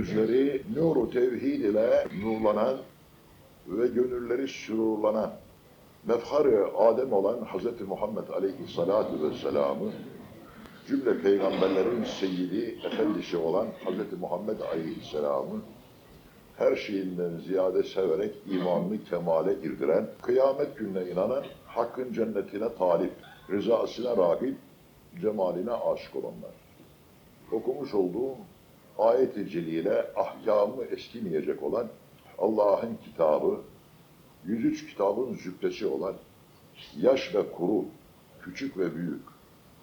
yüzleri nuru tevhid ile nurlanan ve gönülleri sürurlanan mefhar-ı Adem olan Hz. Muhammed Aleyhisselatü Vesselam'ı cümle peygamberlerin seyyidi, efendisi olan Hz. Muhammed Aleyhisselam'ı her şeyinden ziyade severek imanını kemale girdiren, kıyamet gününe inanan, hakkın cennetine talip, rızasına rağbip, cemaline aşık olanlar. Okumuş olduğum ayet-i celile ahkamı eskimeyecek olan Allah'ın kitabı, 103 kitabın zübdesi olan yaş ve kuru, küçük ve büyük,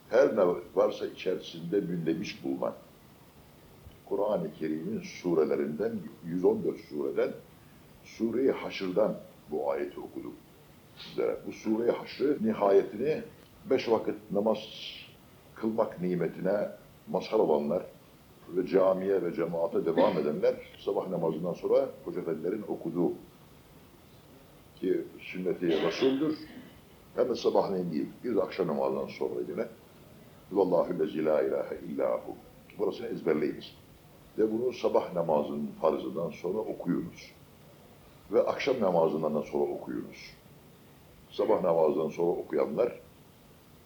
her ne varsa içerisinde mündemiş bulunan Kur'an-ı Kerim'in surelerinden 114 sureden Sure-i Haşr'dan bu ayeti okudum sizlere. Bu Sure-i Haşr'ı nihayetini beş vakit namaz kılmak nimetine mazhar olanlar ve camiye ve cemaate devam edenler sabah namazından sonra Hoca Efendilerin okuduğu ki sünneti Resul'dür. Hem de sabahleyin değil, bir akşam namazından sonra yine Vallahu lezi la ilahe illahu. Burasını ezberleyiniz. Ve bunu sabah namazının farzından sonra okuyunuz. Ve akşam namazından da sonra okuyunuz. Sabah namazından sonra okuyanlar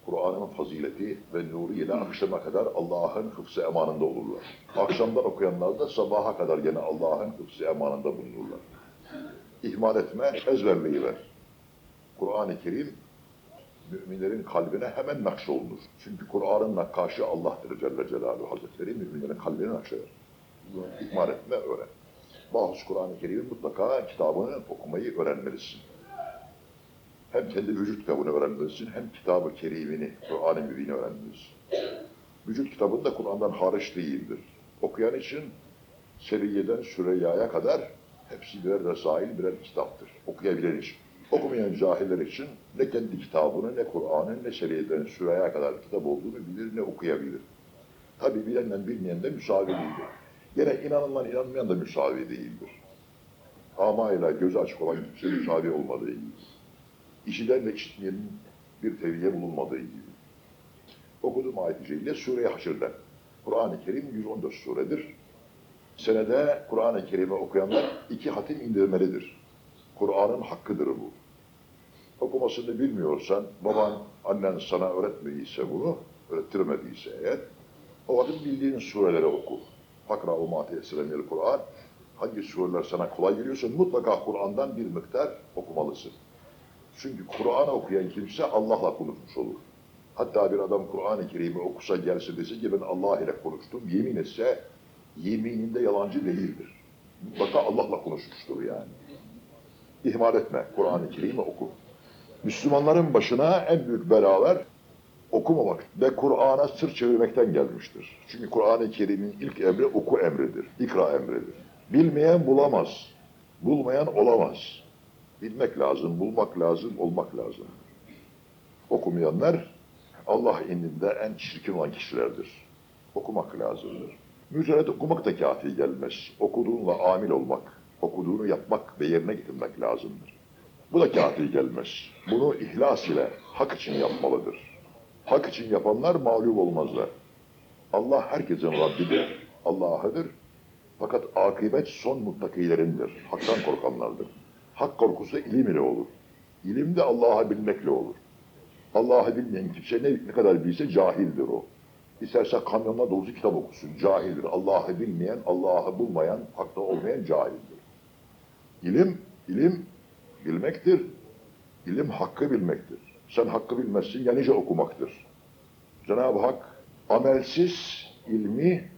Kur'an'ın fazileti ve nuru ile akşama kadar Allah'ın hıfzı emanında olurlar. Akşamdan okuyanlar da sabaha kadar gene Allah'ın hıfzı emanında bulunurlar. İhmal etme, ezberleyiver. Kur'an-ı Kerim müminlerin kalbine hemen nakşolunur. Çünkü Kur'an'ın nakkaşı Allah'tır Celle Celaluhu Hazretleri müminlerin kalbine nakşeder. İhmal etme, öğren. Bahus Kur'an-ı Kerim'in mutlaka kitabını okumayı öğrenmelisin. Hem kendi vücut kitabını öğrenmelisin, hem kitabı kerimini, Kur'an-ı Mübin'i öğrenmelisin. Vücut kitabın da Kur'an'dan hariç değildir. Okuyan için Seriye'den Süreyya'ya kadar hepsi birer resail, birer kitaptır. Okuyabilen için. Okumayan cahiller için ne kendi kitabını, ne Kur'an'ın, ne Seriye'den Süreyya'ya kadar kitap olduğunu bilir, ne okuyabilir. Tabi bilenle bilmeyen de müsavi değildir. Yine inanılan inanmayan da müsavi değildir. Amayla gözü açık olan kimse müsavi olmadığı gibi. İşiden ve işitmeyenin bir teviye bulunmadığı gibi. Okuduğum ayet-i celile Sure-i Haşr'den. Kur'an-ı Kerim 114 suredir. Senede Kur'an-ı Kerim'i okuyanlar iki hatim indirmelidir. Kur'an'ın hakkıdır bu. Okumasını bilmiyorsan, baban, annen sana öğretmediyse bunu, öğrettirmediyse eğer, o vakit bildiğin sureleri oku. Fakra o matiyesilenil Kur'an. Hangi sureler sana kolay geliyorsa mutlaka Kur'an'dan bir miktar okumalısın. Çünkü Kur'an okuyan kimse Allah'la konuşmuş olur. Hatta bir adam Kur'an-ı Kerim'i okusa gelse dese ki ben Allah ile konuştum, yemin etse yemininde yalancı değildir. Mutlaka Allah'la konuşmuştur yani. İhmal etme, Kur'an-ı Kerim'i oku. Müslümanların başına en büyük belalar okumamak ve Kur'an'a sırt çevirmekten gelmiştir. Çünkü Kur'an-ı Kerim'in ilk emri oku emridir, ikra emridir. Bilmeyen bulamaz, bulmayan olamaz. Bilmek lazım, bulmak lazım, olmak lazım. Okumayanlar Allah indinde en çirkin olan kişilerdir. Okumak lazımdır. Mücerret okumak da kafi gelmez. Okuduğunla amil olmak, okuduğunu yapmak ve yerine getirmek lazımdır. Bu da kafi gelmez. Bunu ihlas ile hak için yapmalıdır. Hak için yapanlar mağlup olmazlar. Allah herkesin Rabbidir, Allah'ıdır. Fakat akıbet son muttakilerindir, haktan korkanlardır. Hak korkusu ilim ile olur. İlim de Allah'ı bilmekle olur. Allah'ı bilmeyen kimse ne, ne kadar bilse cahildir o. İsterse kamyonla dolusu kitap okusun, cahildir. Allah'ı bilmeyen, Allah'ı bulmayan, hakta olmayan cahildir. İlim, ilim bilmektir. İlim hakkı bilmektir. Sen hakkı bilmezsin, ya nice okumaktır. Cenab-ı Hak amelsiz ilmi,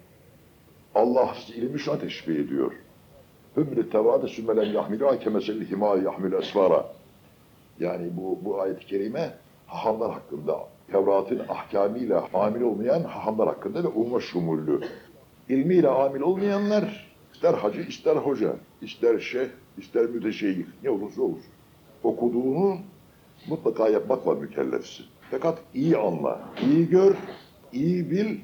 Allahsız ilmi şuna teşbih ediyor. Hümri tevade sümmelen yahmilu kemesel hima yahmil esvara. Yani bu, bu ayet-i kerime hahamlar hakkında, Tevrat'ın ahkamıyla amil olmayan hahamlar hakkında ve umma şumullü. İlmiyle amil olmayanlar ister hacı, ister hoca, ister şeyh, ister müteşeyyih, ne olursa olur. Okuduğunu mutlaka yapmakla mükellefsin. Fakat iyi anla, iyi gör, iyi bil.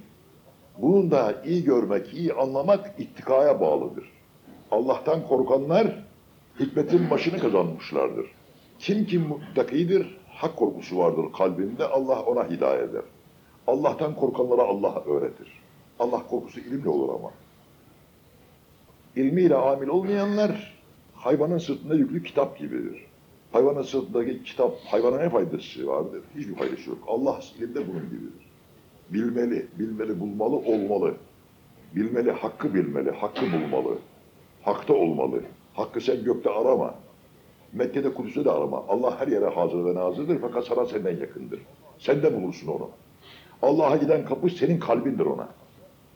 Bunun da iyi görmek, iyi anlamak ittikaya bağlıdır. Allah'tan korkanlar hikmetin başını kazanmışlardır. Kim kim muttakidir, hak korkusu vardır kalbinde, Allah ona hidayet eder. Allah'tan korkanlara Allah öğretir. Allah korkusu ilimle olur ama. ilmiyle amil olmayanlar hayvanın sırtında yüklü kitap gibidir. Hayvanın sırtındaki kitap hayvana ne faydası vardır? Hiçbir faydası yok. Allah ilimde bunun gibidir. Bilmeli, bilmeli, bulmalı, olmalı. Bilmeli, hakkı bilmeli, hakkı bulmalı. Hakta olmalı. Hakkı sen gökte arama. Mekke'de Kudüs'te de arama. Allah her yere hazır ve nazırdır fakat sana senden yakındır. Sen de bulursun onu. Allah'a giden kapı senin kalbindir ona.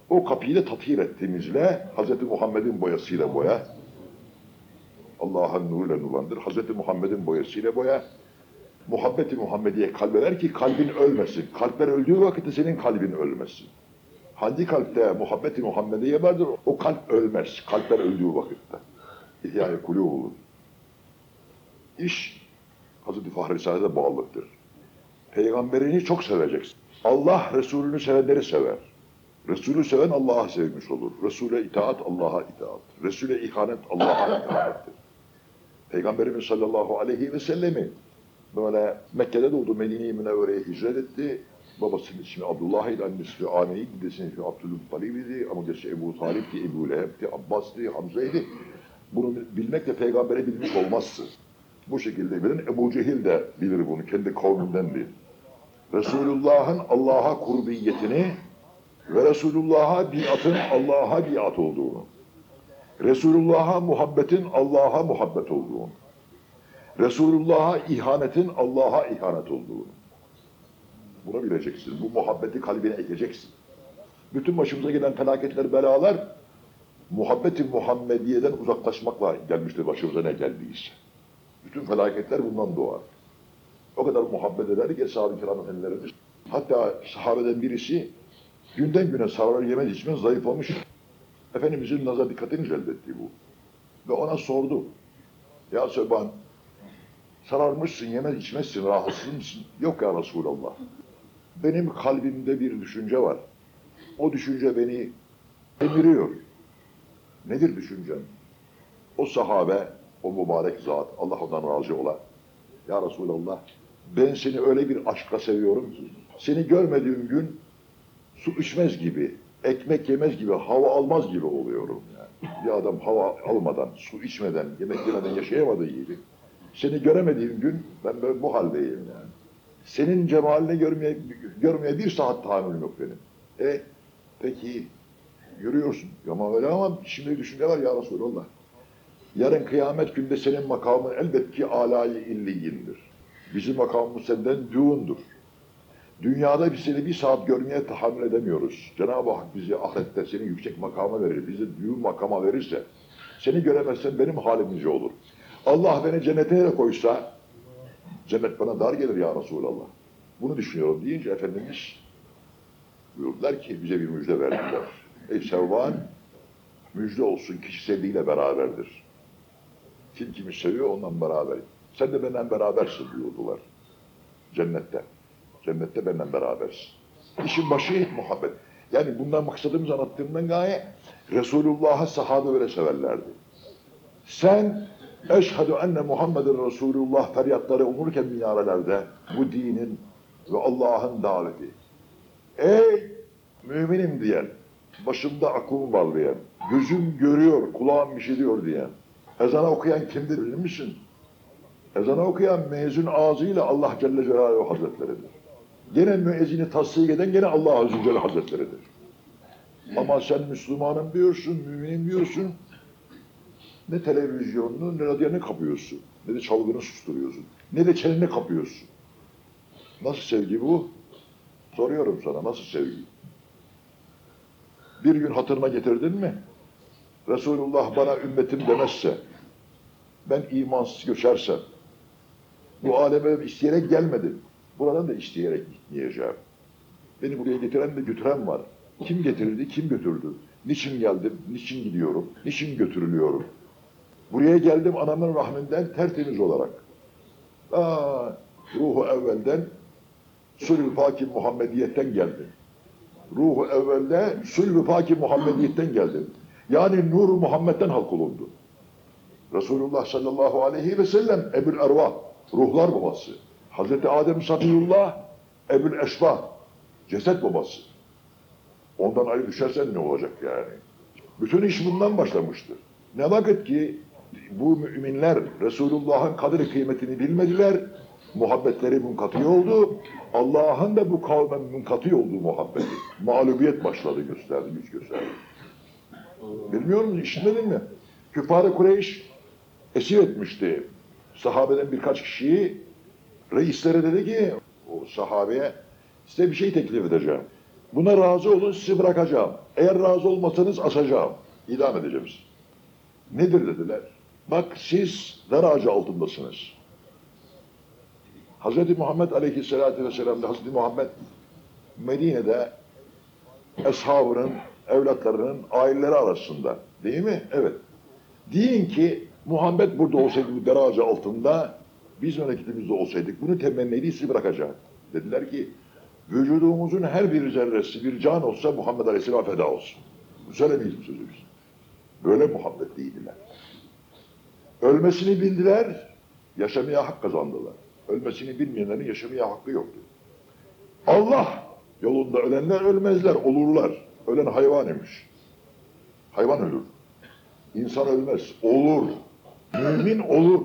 O kapıyı da tathir et, temizle. Hz. Muhammed'in boyasıyla boya. Allah'ın nuruyla nurlandır. Hz. Muhammed'in boyasıyla boya. Muhabbeti Muhammediye kalbe ver ki kalbin ölmesin. Kalpler öldüğü vakitte senin kalbin ölmesin. Hangi kalpte muhabbeti Muhammediye vardır o kalp ölmez. Kalpler öldüğü vakitte. İhya-i kulûb olur. İş Hazreti Fahri Saadet'e bağlılıktır. Peygamberini çok seveceksin. Allah Resulünü sevenleri sever. Resulü seven Allah'a sevmiş olur. Resul'e itaat Allah'a itaat. Resul'e ihanet Allah'a ihanettir. Peygamberimiz sallallahu aleyhi ve sellemi böyle Mekke'de doğdu Medine-i Münevvere'ye hicret etti. Babasının ismi Abdullah idi, annesi Amine'ydi, dedesinin ismi Abdülmuttalib idi, amcası Ebu Talip'ti, Ebu Leheb'ti, Abbas'tı, Hamza'ydı. Bunu bilmekle peygambere bilmiş olmazsın. Bu şekilde bilin. Ebu Cehil de bilir bunu, kendi kavmindendir. Resulullah'ın Allah'a kurbiyetini ve Resulullah'a biatın Allah'a biat olduğunu, Resulullah'a muhabbetin Allah'a muhabbet olduğunu, Resulullah'a ihanetin Allah'a ihanet olduğunu. Bunu bileceksin. Bu muhabbeti kalbine ekeceksin. Bütün başımıza gelen felaketler, belalar muhabbeti Muhammediye'den uzaklaşmakla gelmiştir başımıza ne geldiyse. Bütün felaketler bundan doğar. O kadar muhabbet eder ki Eshab-ı Kiram. Hatta sahabeden birisi günden güne sarar yemez içmez zayıflamış. Efendimizin nazar dikkatini celbetti bu. Ve ona sordu. Ya Söban, sararmışsın, yemez içmezsin, rahatsız mısın? Yok ya Resulallah. Benim kalbimde bir düşünce var. O düşünce beni emiriyor. Nedir düşüncem? O sahabe, o mübarek zat, Allah ondan razı ola. Ya Resulallah, ben seni öyle bir aşkla seviyorum ki, seni görmediğim gün su içmez gibi, ekmek yemez gibi, hava almaz gibi oluyorum yani. Bir adam hava almadan, su içmeden, yemek yemeden yaşayamadığı gibi. Seni göremediğim gün ben böyle bu haldeyim yani. Senin cemalini görmeye, görmeye bir saat tahammülüm yok benim. E peki yürüyorsun. Ama öyle ama şimdi düşünce var ya Resulallah. Yarın kıyamet günde senin makamın elbet ki alayı illiyindir. Bizim makamımız senden düğündür. Dünyada biz seni bir saat görmeye tahammül edemiyoruz. Cenab-ı Hak bizi ahirette seni yüksek makama verir. Bizi düğün makama verirse seni göremezsen benim halim olur. Allah beni cennete de koysa cennet bana dar gelir ya Resulallah. Bunu düşünüyorum deyince Efendimiz buyurdular ki bize bir müjde verdiler. Ey Sevvan müjde olsun kişi sevdiğiyle beraberdir. Kim kimi seviyor ondan beraber. Sen de benden berabersin buyurdular. Cennette. Cennette benden berabersin. İşin başı muhabbet. Yani bundan maksadımız anlattığımdan gaye Resulullah'a sahabe böyle severlerdi. Sen eşhedü enne Muhammeden Resulullah feryatları umurken minarelerde bu dinin ve Allah'ın daveti. Ey müminim diyen, başımda aklım var diyen, gözüm görüyor, kulağım işitiyor diyen, ezana okuyan kimdir bilir misin? Ezana okuyan mezun ağzıyla Allah Celle Celaluhu Hazretleri'dir. Gene müezzini tasdik eden gene Allah Azze Celle Hazretleri'dir. Ama sen Müslümanım diyorsun, müminim diyorsun, ne televizyonunu ne radyonu kapıyorsun, ne de çalgını susturuyorsun, ne de çeneni kapıyorsun. Nasıl sevgi bu? Soruyorum sana, nasıl sevgi? Bir gün hatırına getirdin mi? Resulullah bana ümmetim demezse, ben imansız göçersem, bu aleme isteyerek gelmedim. Buradan da isteyerek gitmeyeceğim. Beni buraya getiren de götüren var. Kim getirdi, kim götürdü? Niçin geldim, niçin gidiyorum, niçin götürülüyorum? Buraya geldim anamın rahminden tertemiz olarak. Aa, ruhu evvelden Sulh-ü Paki Muhammediyetten geldim. Ruhu evvelde Sulh-ü Paki Muhammediyetten geldim. Yani Nur Muhammed'den halk olundu. Resulullah sallallahu aleyhi ve sellem Ebul Ervah, ruhlar babası. Hazreti Adem Safiyullah, Ebul Eşbah, ceset babası. Ondan ayrı düşersen ne olacak yani? Bütün iş bundan başlamıştır. Ne vakit ki bu müminler Resulullah'ın kadir kıymetini bilmediler, muhabbetleri munkatı oldu, Allah'ın da bu kavme munkatı olduğu muhabbeti. Mağlubiyet başladı gösterdi, güç gösterdi. Bilmiyor musun? İşitmedin mi? Küffar-ı Kureyş esir etmişti. Sahabeden birkaç kişiyi reislere dedi ki o sahabeye size bir şey teklif edeceğim. Buna razı olun sizi bırakacağım. Eğer razı olmasanız asacağım. İdam edeceğim sizi. Nedir dediler. Bak siz dar altındasınız. Hz. Muhammed Aleyhisselatü Vesselam'da Hz. Muhammed Medine'de eshabının, evlatlarının aileleri arasında. Değil mi? Evet. Deyin ki Muhammed burada olsaydı bu dar altında biz memleketimizde olsaydık bunu temenniydi sizi bırakacak. Dediler ki vücudumuzun her bir zerresi bir can olsa Muhammed Aleyhisselam feda olsun. Bu söylemeyiz sözü biz. Böyle muhabbet değildiler. Ölmesini bildiler, yaşamaya hak kazandılar. Ölmesini bilmeyenlerin yaşamaya hakkı yoktu. Allah yolunda ölenler ölmezler, olurlar. Ölen hayvan imiş. Hayvan ölür. İnsan ölmez, olur. Mümin olur.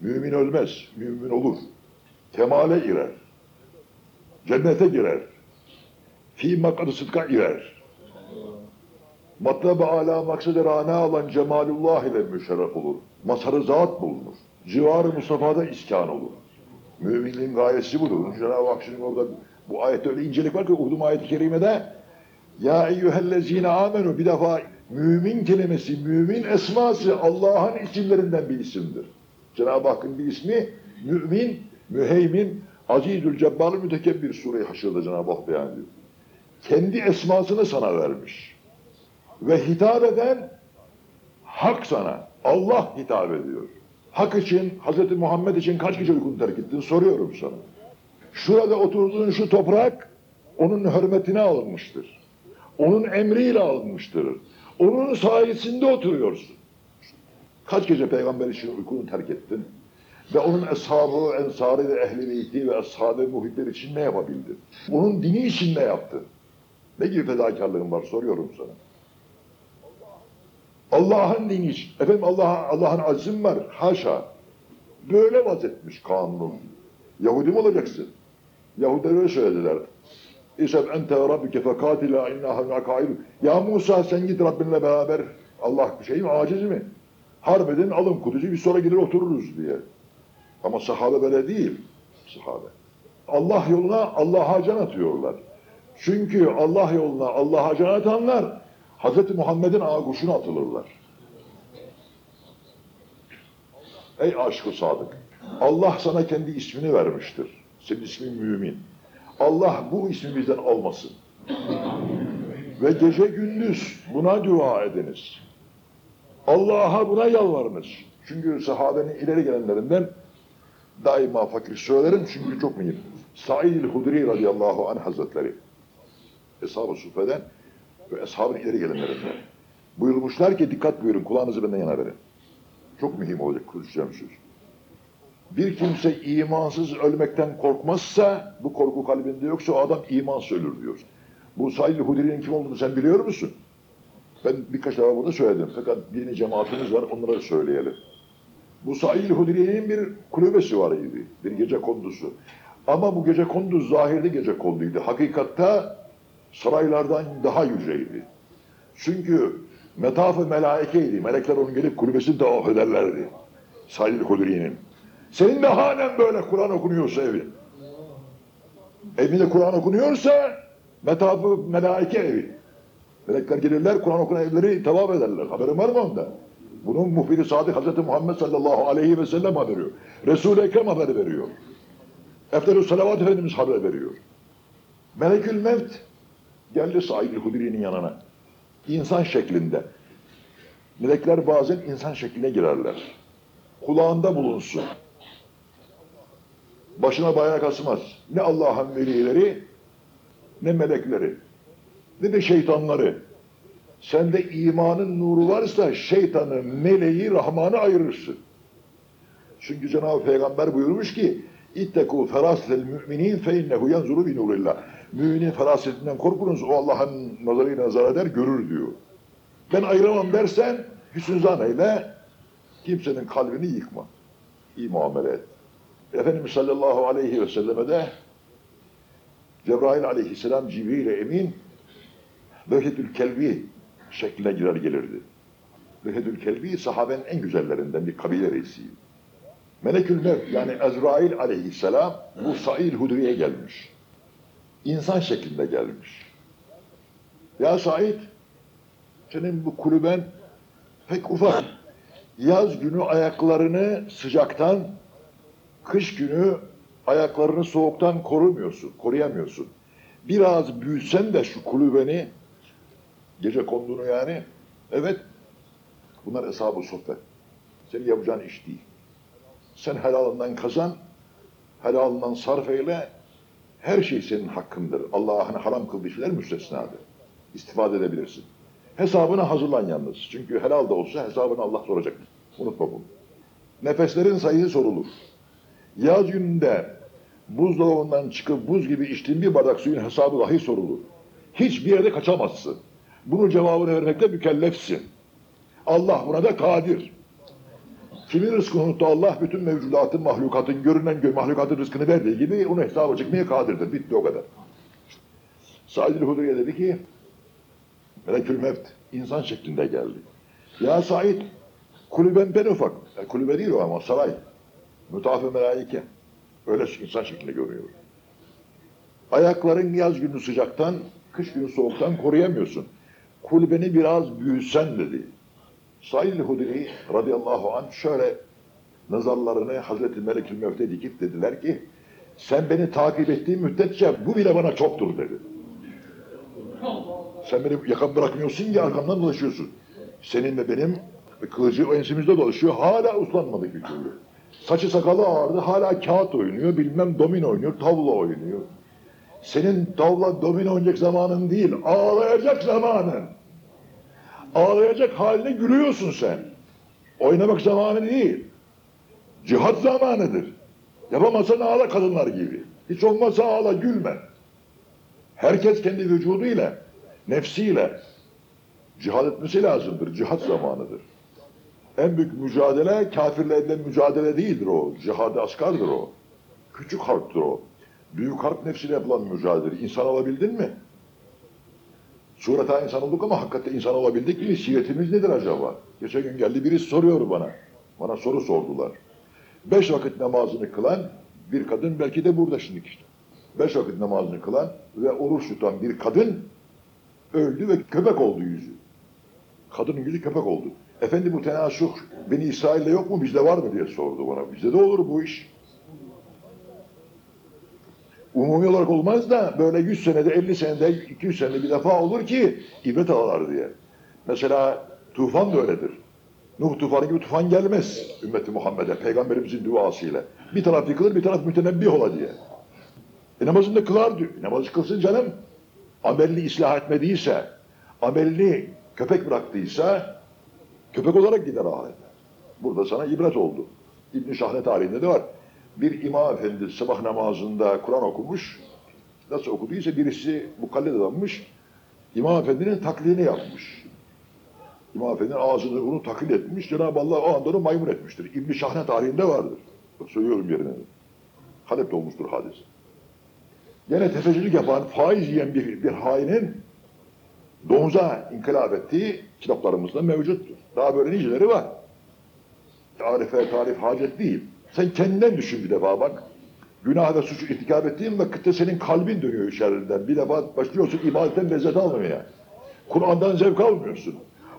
Mümin ölmez, mümin olur. Kemale girer. Cennete girer. Fi makadı sıdka girer. Matlab-ı ala maksadı rana alan cemalullah ile müşerref olur. Mazharı zat bulunur. Civarı Mustafa'da iskan olur. Müminliğin gayesi budur. Cenab-ı Hak şimdi orada bu ayette öyle incelik var ki okudum ayet-i kerimede Ya eyyühellezine amenu bir defa mümin kelimesi, mümin esması Allah'ın isimlerinden bir isimdir. Cenab-ı Hakk'ın bir ismi mümin, müheymin, azizül cebbarı mütekebbir sureyi haşırda Cenab-ı Hak beyan ediyor. Kendi esmasını sana vermiş. Ve hitap eden hak sana. Allah hitap ediyor. Hak için, Hz. Muhammed için kaç gece uykunu terk ettin soruyorum sana. Şurada oturduğun şu toprak onun hürmetine alınmıştır. Onun emriyle alınmıştır. Onun sayesinde oturuyorsun. Kaç gece peygamber için uykunu terk ettin? Ve onun eshabı, ensarı ve ehli beyti ve ashabı muhibber için ne yapabildin? Onun dini için ne yaptın? Ne gibi fedakarlığın var soruyorum sana. Allah'ın dini için. Efendim Allah Allah'ın azim var. Haşa. Böyle vazetmiş kanun. Yahudi mi olacaksın? Yahudiler öyle söylediler. İseb ente ve rabbike fekatila innaha nakailu. Ya Musa sen git Rabbinle beraber Allah bir şey mi aciz mi? Harp edin alın kutucu bir sonra gelir otururuz diye. Ama sahabe böyle değil. Sahabe. Allah yoluna Allah'a can atıyorlar. Çünkü Allah yoluna Allah'a can atanlar Hz. Muhammed'in ağuşuna atılırlar. Ey aşkı sadık! Allah sana kendi ismini vermiştir. Senin ismin mümin. Allah bu ismi bizden almasın. Ve gece gündüz buna dua ediniz. Allah'a buna yalvarınız. Çünkü sahabenin ileri gelenlerinden daima fakir söylerim çünkü çok mühim. Said Hudri radıyallahu anh hazretleri Eshab-ı Sufe'den ve eshabın ileri gelenlerinden buyurmuşlar ki dikkat buyurun kulağınızı benden yana verin. Çok mühim olacak konuşacağım söz. Bir kimse imansız ölmekten korkmazsa bu korku kalbinde yoksa o adam imansız ölür diyor. Bu Said Hudri'nin kim olduğunu sen biliyor musun? Ben birkaç defa bunu söyledim. Fakat yeni cemaatimiz var onlara söyleyelim. Bu Said Hudri'nin bir kulübesi var idi. Bir gece kondusu. Ama bu gece konduz zahirde gece konduydu. Hakikatta saraylardan daha yüceydi. Çünkü metaf-ı melaikeydi. Melekler onun gelip kulübesini tavaf ederlerdi. Said Hudri'nin. Senin de halen böyle Kur'an okunuyorsa evin. Evinde Kur'an okunuyorsa metafı melaike evi. Melekler gelirler Kur'an okunan evleri tavaf ederler. Haberin var mı onda? Bunun muhbiri Sadık Hazreti Muhammed sallallahu aleyhi ve sellem haber veriyor. Resul-i Ekrem haber veriyor. Efterü Salavat Efendimiz haber veriyor. Melekül Mevt geldi Said Hudri'nin yanına. İnsan şeklinde. Melekler bazen insan şekline girerler. Kulağında bulunsun. Başına bayrak asmaz. Ne Allah'ın velileri, ne melekleri, ne de şeytanları. Sende imanın nuru varsa şeytanı, meleği, Rahman'ı ayırırsın. Çünkü Cenab-ı Peygamber buyurmuş ki ferâsetel müminin fe innehu yanzuru bi nurillah. Müminin ferasetinden korkunuz o Allah'ın nazarıyla nazar eder görür diyor. Ben ayıramam dersen hüsnü zan eyle, kimsenin kalbini yıkma. İyi muamele et. Efendimiz sallallahu aleyhi ve selleme de Cebrail aleyhisselam Cibril emin Behedül Kelbi şekline girer gelirdi. Behedül Kelbi sahabenin en güzellerinden bir kabile reisiydi. Melekül Mevt yani Ezrail aleyhisselam bu Sail Hudri'ye gelmiş. İnsan şeklinde gelmiş. Ya Said senin bu kulüben pek ufak. Yaz günü ayaklarını sıcaktan, kış günü ayaklarını soğuktan korumuyorsun, koruyamıyorsun. Biraz büyüsen de şu kulübeni, gece konduğunu yani, evet, bunlar hesabı sohbet. Senin yapacağın iş değil. Sen helalından kazan, helalından sarf eyle, her şey senin hakkındır. Allah'ın haram kıldığı şeyler müstesnadır. İstifade edebilirsin. Hesabını hazırlan yalnız. Çünkü helal da olsa hesabını Allah soracak. Unutma bunu. Nefeslerin sayısı sorulur. Yaz gününde buzdolabından çıkıp buz gibi içtiğin bir bardak suyun hesabı dahi sorulur. Hiçbir yerde kaçamazsın. Bunun cevabını vermekte mükellefsin. Allah buna da kadir. Kimin rızkını unuttu Allah bütün mevcudatın, mahlukatın, görünen gö mahlukatın rızkını verdiği gibi onu hesaba çıkmaya kadirdir. Bitti o kadar. Said Hudriye dedi ki Melekül Mevt insan şeklinde geldi. Ya Said kulüben ben ufak. E, kulübe değil o ama saray. Mütafı melaike. Öyle insan şeklinde görüyor. Ayakların yaz günü sıcaktan, kış günü soğuktan koruyamıyorsun. Kulübeni biraz büyüsen dedi. Said Hudri radıyallahu anh şöyle nazarlarını Hazreti Melekül Mevt'e dikip dediler ki sen beni takip ettiğin müddetçe bu bile bana çoktur dedi. Sen beni yakın bırakmıyorsun ya arkamdan dolaşıyorsun. Senin ve benim kılıcı o ensimizde dolaşıyor. Hala uslanmadık bir türlü. Saçı sakalı ağırdı. Hala kağıt oynuyor. Bilmem domino oynuyor. Tavla oynuyor. Senin tavla domino oynayacak zamanın değil. Ağlayacak zamanın. Ağlayacak haline gülüyorsun sen. Oynamak zamanı değil. Cihat zamanıdır. Yapamazsan ağla kadınlar gibi. Hiç olmazsa ağla gülme. Herkes kendi vücuduyla, nefsiyle cihad etmesi lazımdır. Cihat zamanıdır. En büyük mücadele kafirle edilen mücadele değildir o. Cihad-ı askardır o. Küçük harptir o. Büyük harp nefsiyle yapılan mücadele. İnsan olabildin mi? Sureta insan olduk ama hakikaten insan olabildik mi? Siretimiz nedir acaba? Geçen gün geldi birisi soruyor bana. Bana soru sordular. Beş vakit namazını kılan bir kadın belki de burada şimdi işte. Beş vakit namazını kılan ve oruç tutan bir kadın öldü ve köpek oldu yüzü. Kadının yüzü köpek oldu. Efendi bu tenasuk beni İsrail'de yok mu bizde var mı diye sordu bana. Bizde de olur bu iş. Umumi olarak olmaz da böyle 100 senede, 50 senede, 200 senede bir defa olur ki ibret alırlar diye. Mesela tufan da öyledir. Nuh tufanı gibi tufan gelmez ümmeti Muhammed'e peygamberimizin duasıyla. Bir taraf yıkılır bir taraf mütenebbih ola diye. E namazını da kılar diyor. Namazı kılsın canım. Amelini ıslah etmediyse, amelini köpek bıraktıysa köpek olarak gider ahirete. Burada sana ibret oldu. İbn-i Şahne tarihinde de var. Bir imam efendi sabah namazında Kur'an okumuş. Nasıl okuduysa birisi mukallit adammış. İmam efendinin taklidini yapmış. İmam efendinin ağzını onu taklit etmiş. Cenab-ı Allah o anda onu maymun etmiştir. İbn-i Şahne tarihinde vardır. Söylüyorum yerine. Halep'te olmuştur hadis. Gene tefecilik yapan, faiz yiyen bir, bir hainin domuza inkılap ettiği kitaplarımızda mevcuttur. Daha böyle niceleri var. Tarife tarif hacet değil. Sen kendinden düşün bir defa bak. Günah ve suçu irtikap ettiğin vakitte senin kalbin dönüyor içeriden. Bir defa başlıyorsun ibadetten lezzet almamaya. Kur'an'dan zevk almıyorsun.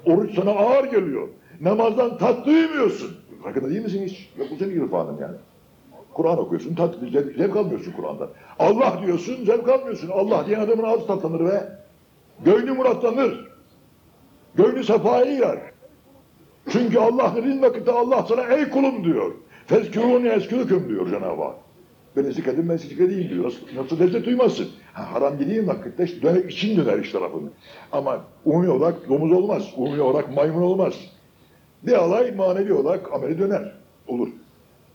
Oruç sana ağır geliyor. Namazdan tat duymuyorsun. Farkında değil misin hiç? Yok bu senin irfanın yani. Kur'an okuyorsun, tat, zevk, almıyorsun Kur'an'dan. Allah diyorsun, zevk almıyorsun. Allah diyen adamın ağzı tatlanır ve gönlü muratlanır. Gönlü sefaya yer. Çünkü Allah dediğin vakitte Allah sana ey kulum diyor. Fezkürûni eskürüküm diyor Cenab-ı Hak. Beni zikredin ben zikredeyim diyor. Nasıl, lezzet duymazsın? Ha, haram yediğin vakitte döner, için döner iş tarafını. Ama umumi olarak domuz olmaz. Umumi olarak maymun olmaz. Bir alay manevi olarak ameli döner. Olur.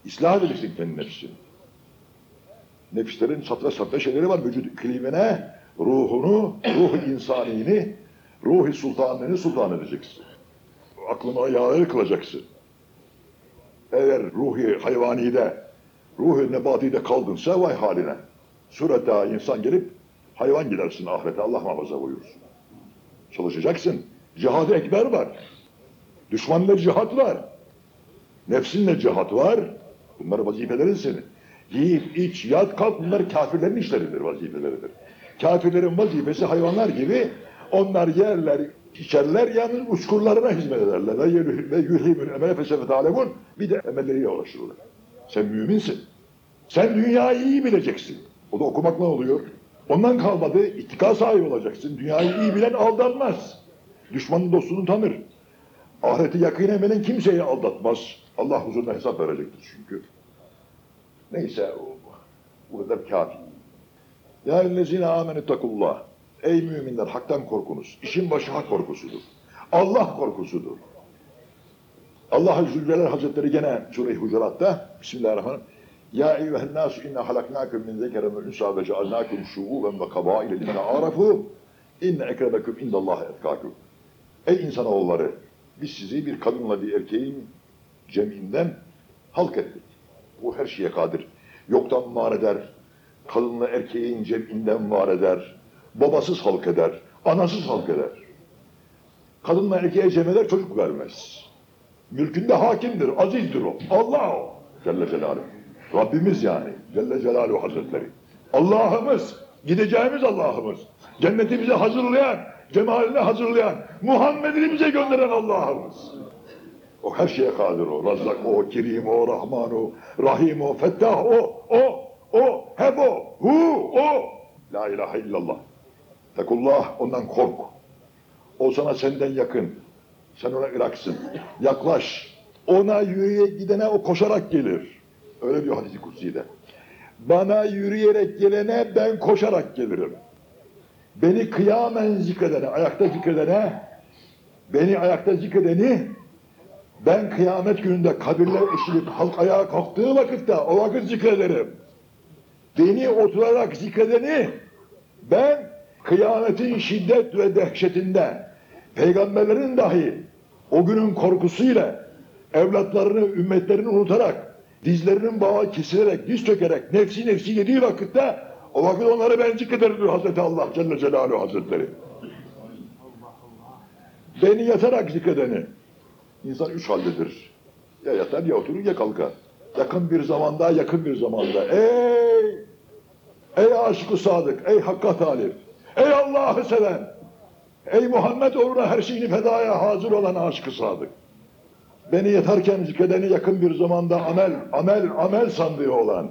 İslah edeceksin kendi nefsini. Nefislerin satra satra şeyleri var. Vücut iklimine, ruhunu, ruh insanini Ruhi sultanını sultan edeceksin. Aklını ayağını kılacaksın. Eğer ruhi hayvanide, ruhi nebatide kaldınsa vay haline. Sureta insan gelip hayvan gidersin ahirete Allah muhafaza buyursun. Çalışacaksın. Cihad-ı ekber var. Düşmanla cihat var. Nefsinle cihat var. Bunlar vazifelerin senin. Yiyip, iç, yat, kalk bunlar kafirlerin işleridir, vazifeleridir. Kafirlerin vazifesi hayvanlar gibi onlar yerler, içerler, yalnız uçkurlarına hizmet ederler. Ve yuhimül emele fesefet alemun bir de emelleriyle uğraşırlar. Sen müminsin. Sen dünyayı iyi bileceksin. O da okumak ne oluyor? Ondan kalmadı, ittika sahibi olacaksın. Dünyayı iyi bilen aldanmaz. Düşmanın dostunu tanır. Ahireti yakinen bilen kimseyi aldatmaz. Allah huzuruna hesap verecektir çünkü. Neyse o, bu kadar kafi. Ya ellezine amenü takullah. Ey müminler haktan korkunuz. İşin başı hak korkusudur. Allah korkusudur. Allah Zülcelal Hazretleri gene Sure-i Hucurat'ta Bismillahirrahmanirrahim. Ya eyyühen nasu inna halaknakum min zekerin ve unsa ve cealnakum şuuben ve kabaile lina arafu inne ekrebekum indallahi etkâkum. Ey insanoğulları biz sizi bir kadınla bir erkeğin ceminden halk ettik. Bu her şeye kadir. Yoktan var eder. Kadınla erkeğin ceminden var eder. Babasız halk eder. Anasız halk eder. Kadınla erkeğe cem eder çocuk vermez. Mülkünde hakimdir, azizdir o. Allah o. Celle Celaluhu. Rabbimiz yani. Celle Celaluhu Hazretleri. Allah'ımız, gideceğimiz Allah'ımız. Cenneti bize hazırlayan, cemaline hazırlayan, Muhammed'i bize gönderen Allah'ımız. O her şeye kadir o. Razzak o, Kerim o, Rahman o, Rahim o, Fettah o, o, o, hep o, hu, o. La ilahe illallah. Tekullah, ondan kork. O sana senden yakın. Sen ona ıraksın. Yaklaş. Ona yürüye gidene o koşarak gelir. Öyle diyor hadisi kutsi'de. Bana yürüyerek gelene ben koşarak gelirim. Beni kıyamen zikredene, ayakta zikredene, beni ayakta zikredeni ben kıyamet gününde kabirler eşilip halk ayağa kalktığı vakitte o vakit zikrederim. Beni oturarak zikredeni ben kıyametin şiddet ve dehşetinde peygamberlerin dahi o günün korkusuyla evlatlarını, ümmetlerini unutarak dizlerinin bağı kesilerek, diz çökerek nefsi nefsi yediği vakitte o vakit onları ben zikrederim diyor Hazreti Allah Celle Celaluhu Hazretleri. Beni yatarak zikredeni. İnsan üç haldedir. Ya yatar ya oturur ya kalkar. Yakın bir zamanda, yakın bir zamanda. Ey! Ey aşık sadık, ey hakka talip, ey Allah'ı seven, ey Muhammed uğruna her şeyini fedaya hazır olan aşık sadık. Beni yatarken zikredeni yakın bir zamanda amel, amel, amel sandığı olan.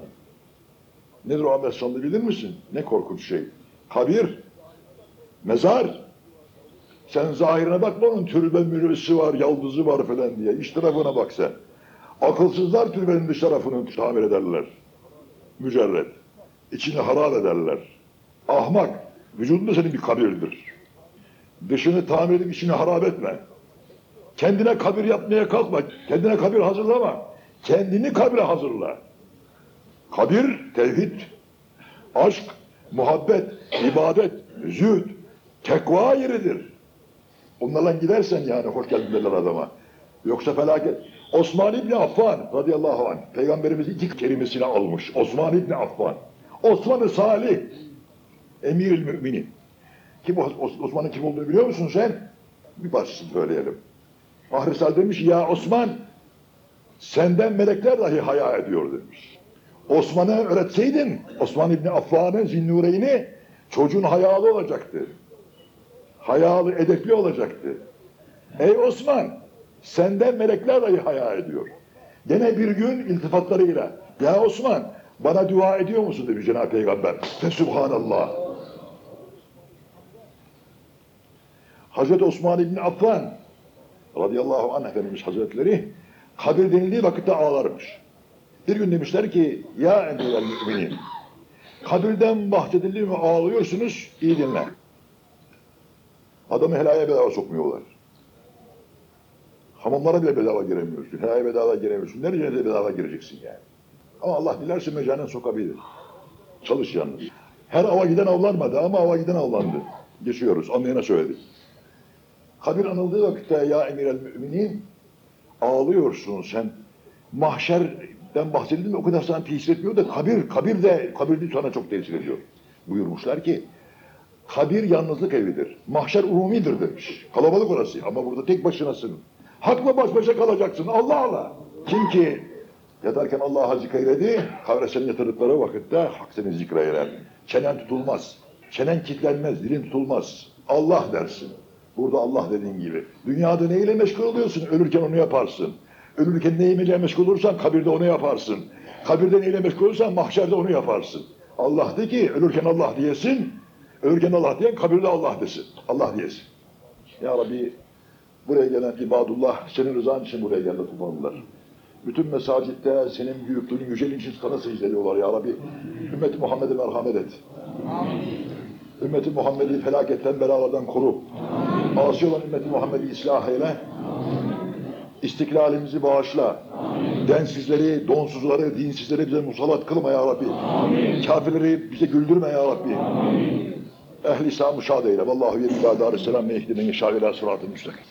Nedir o amel sandığı bilir misin? Ne korkunç şey. Kabir, mezar, sen zahirine bakma onun türbe mürvesi var, yaldızı var falan diye. İç tarafına bak sen. Akılsızlar türbenin dış tarafını tamir ederler. Mücerret. İçini harap ederler. Ahmak. Vücudunda senin bir kabirdir. Dışını tamir edip içini harap etme. Kendine kabir yapmaya kalkma. Kendine kabir hazırlama. Kendini kabire hazırla. Kabir, tevhid, aşk, muhabbet, ibadet, zühd, tekva yeridir. Onlarla gidersen yani hoş geldin derler adama. Yoksa felaket. Osman İbni Affan radıyallahu anh peygamberimiz iki kelimesini almış. Osman İbni Affan. Osman-ı Salih Emirül Müminin. Kim Os- Osman'ın kim olduğunu biliyor musun sen? Bir parçasını söyleyelim. Ahrisal demiş ya Osman senden melekler dahi haya ediyor demiş. Osman'a öğretseydin Osman İbni Affan'ın zinnureyni çocuğun hayalı olacaktı. Hayalı, edepli olacaktı. Ey Osman, senden melekler dahi haya ediyor. Gene bir gün iltifatlarıyla, ya Osman, bana dua ediyor musun demiş Cenab-ı Peygamber. Ve Hazreti Osman İbni Affan radıyallahu anh Efendimiz Hazretleri kabir denildiği vakitte ağlarmış. Bir gün demişler ki ya emrel müminin kabirden bahsedildi mi ağlıyorsunuz iyi dinle. Adamı helaya bedava sokmuyorlar. Hamamlara bile bedava giremiyorsun. Helaya bedava giremiyorsun. Nereye cennete bedava gireceksin yani. Ama Allah dilerse mecanen sokabilir. Çalış yalnız. Her ava giden avlanmadı ama ava giden avlandı. Geçiyoruz. Anlayana söyledik. Kabir anıldığı vakitte ya emir müminin ağlıyorsun sen. Mahşerden bahsedildi mi o kadar sana tesir etmiyor da kabir, kabir de, kabir de sana çok tesir ediyor. Buyurmuşlar ki kabir yalnızlık evidir. Mahşer umumidir demiş. Kalabalık orası ama burada tek başınasın. Hakla baş başa kalacaksın Allah Allah. Kim ki yatarken Allah'a zikreyledi, kabre seni yatırdıkları vakitte hak seni zikreyler. Çenen tutulmaz. Çenen kilitlenmez, dilin tutulmaz. Allah dersin. Burada Allah dediğin gibi. Dünyada neyle meşgul oluyorsun? Ölürken onu yaparsın. Ölürken neyle meşgul olursan kabirde onu yaparsın. Kabirde neyle meşgul olursan mahşerde onu yaparsın. Allah de ki ölürken Allah diyesin. Ölürken Allah diyen kabirde Allah desin. Allah diyesin. Ya Rabbi buraya gelen ibadullah senin rızan için buraya geldi kullanırlar. Bütün mesacitte senin büyüklüğünün yüceliğin için sana secde ediyorlar ya Rabbi. Ümmeti Muhammed'e merhamet et. Ümmeti Muhammed'i felaketten, belalardan koru. Asi olan ümmeti Muhammed'i ıslah eyle. İstiklalimizi bağışla. Densizleri, donsuzları, dinsizleri bize musallat kılma ya Rabbi. Kafirleri bize güldürme ya Rabbi. Ehli İslam'ı şad eyle. Vallahu yedilâ dârisselâm mehdinin şâ ilâ sıratı müstakim.